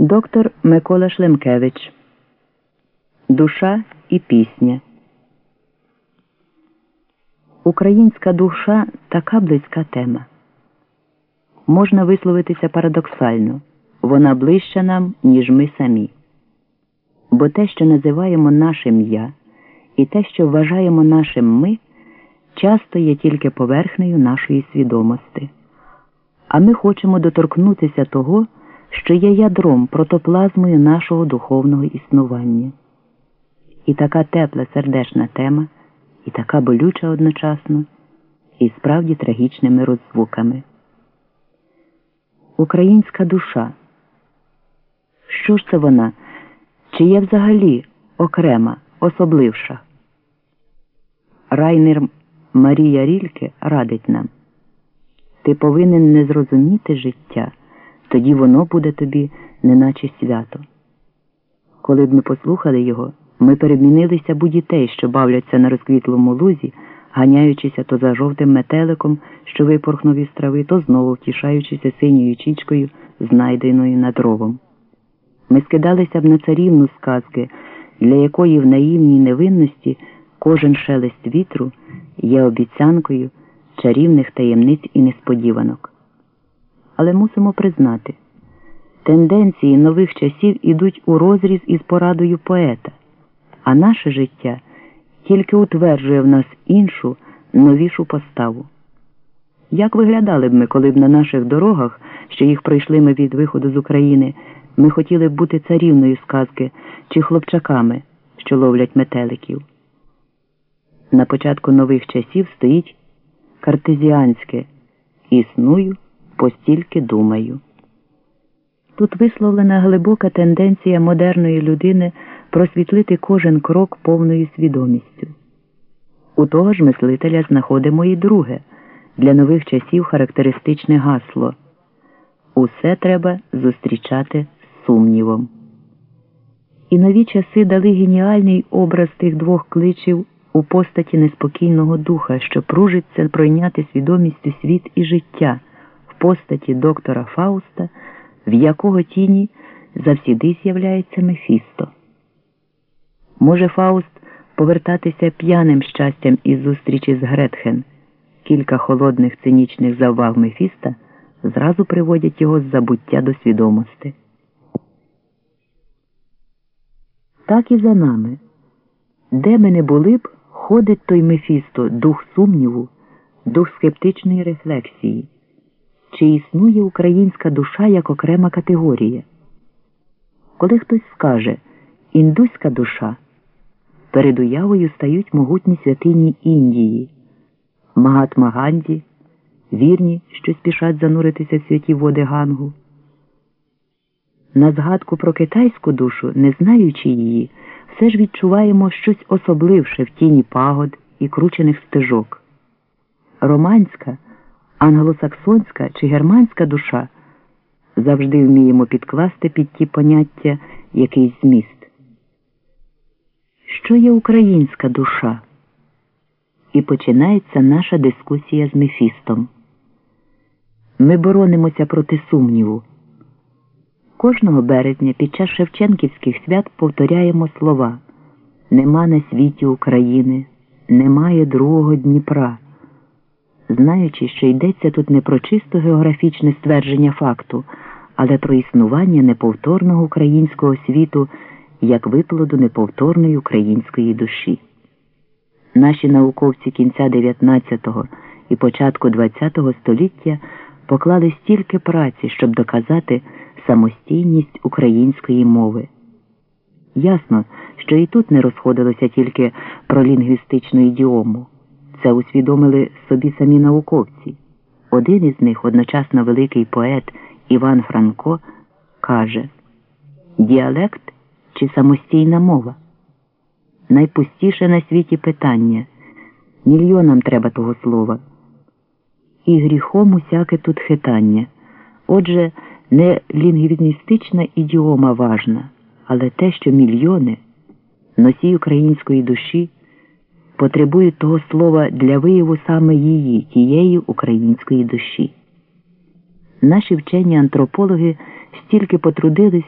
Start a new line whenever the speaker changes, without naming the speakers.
Доктор Микола Шлемкевич Душа і пісня. Українська душа така близька тема. Можна висловитися парадоксально вона ближча нам, ніж ми самі. Бо те, що називаємо нашим я, і те, що вважаємо нашим ми, часто є тільки поверхнею нашої свідомості. А ми хочемо доторкнутися того що є ядром протоплазмою нашого духовного існування. І така тепла сердечна тема, і така болюча одночасно, і справді трагічними роззвуками. Українська душа. Що ж це вона? Чи є взагалі окрема, особливша? Райнер Марія Рільке радить нам ти повинен не зрозуміти життя тоді воно буде тобі, неначе свято. Коли б ми послухали його, ми перемінилися б у дітей, що бавляться на розквітлому лузі, ганяючися то за жовтим метеликом, що випорхнув із трави, то знову втішаючися синьою чічкою, знайденою над ровом. Ми скидалися б на царівну сказки, для якої в наївній невинності кожен шелест вітру є обіцянкою чарівних таємниць і несподіванок але мусимо признати, тенденції нових часів ідуть у розріз із порадою поета, а наше життя тільки утверджує в нас іншу, новішу поставу. Як виглядали б ми, коли б на наших дорогах, що їх пройшли ми від виходу з України, ми хотіли б бути царівною сказки чи хлопчаками, що ловлять метеликів? На початку нових часів стоїть картезіанське існую постільки думаю. Тут висловлена глибока тенденція модерної людини просвітлити кожен крок повною свідомістю. У того ж мислителя знаходимо і друге для нових часів характеристичне гасло усе треба зустрічати з сумнівом. І нові часи дали геніальний образ тих двох кличів у постаті неспокійного духа, що пружиться пройняти свідомістю світ і життя постаті доктора Фауста, в якого тіні завсіди з'являється Мефісто. Може Фауст повертатися п'яним щастям із зустрічі з Гретхен. Кілька холодних цинічних завваг Мефіста зразу приводять його з забуття до свідомості. Так і за нами. Де ми не були б, ходить той Мефісто, дух сумніву, дух скептичної рефлексії чи існує українська душа як окрема категорія. Коли хтось скаже індуська душа, перед уявою стають могутні святині Індії, Магатма Ганді, вірні, що спішать зануритися в святі води Гангу. На згадку про китайську душу, не знаючи її, все ж відчуваємо щось особливше в тіні пагод і кручених стежок. Романська англосаксонська чи германська душа завжди вміємо підкласти під ті поняття якийсь зміст. Що є українська душа? І починається наша дискусія з Мефістом. Ми боронимося проти сумніву. Кожного березня під час Шевченківських свят повторяємо слова Нема на світі України, немає другого Дніпра знаючи, що йдеться тут не про чисто географічне ствердження факту, але про існування неповторного українського світу як виплоду неповторної української душі. Наші науковці кінця 19-го і початку ХХ століття поклали стільки праці, щоб доказати самостійність української мови. Ясно, що і тут не розходилося тільки про лінгвістичну ідіому. Це усвідомили собі самі науковці. Один із них, одночасно великий поет Іван Франко, каже діалект чи самостійна мова. Найпустіше на світі питання. Мільйонам треба того слова. І гріхом усяке тут хитання. Отже, не лінгвістична ідіома важна, але те, що мільйони, носій української душі потребують того слова для вияву саме її, тієї української душі. Наші вчені антропологи стільки потрудились.